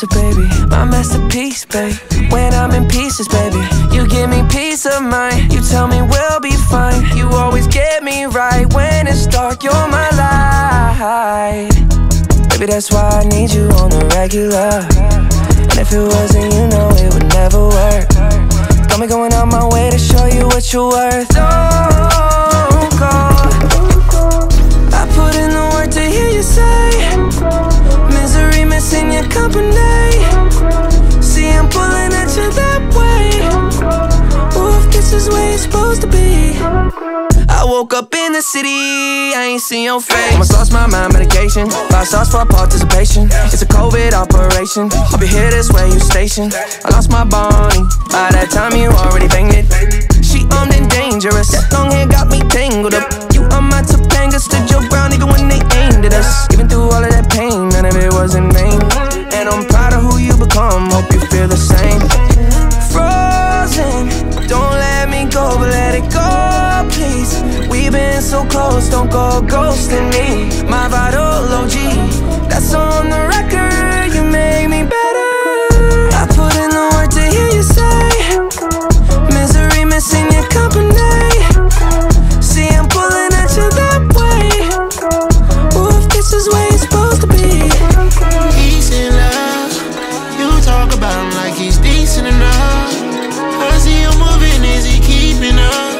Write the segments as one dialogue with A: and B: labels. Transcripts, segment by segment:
A: master, baby. My masterpiece, babe. When I'm in pieces, baby. You give me peace of mind. You tell me we'll be fine. You always get me right when it's dark. You're my light. Baby, that's why I need you on the regular. And if it wasn't, you know it would never work. Got me going out my way to show you what you're worth. Is where you're supposed to be. I woke up in the city, I ain't seen your face. Almost lost my mind, medication. Five stars for participation. It's a COVID operation. I'll be here this way, you stationed I lost my Bonnie By that time you already banged Been so close, don't go ghosting me My vital OG That's on the record, you make me better I put in the work to hear you say Misery missing your company See, I'm pulling at you that way Ooh, if this is where you're supposed to be
B: Peace and love. You talk about him like he's decent enough. See you moving, is he keeping up?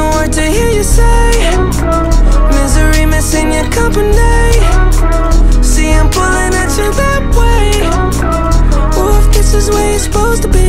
A: supposed to be.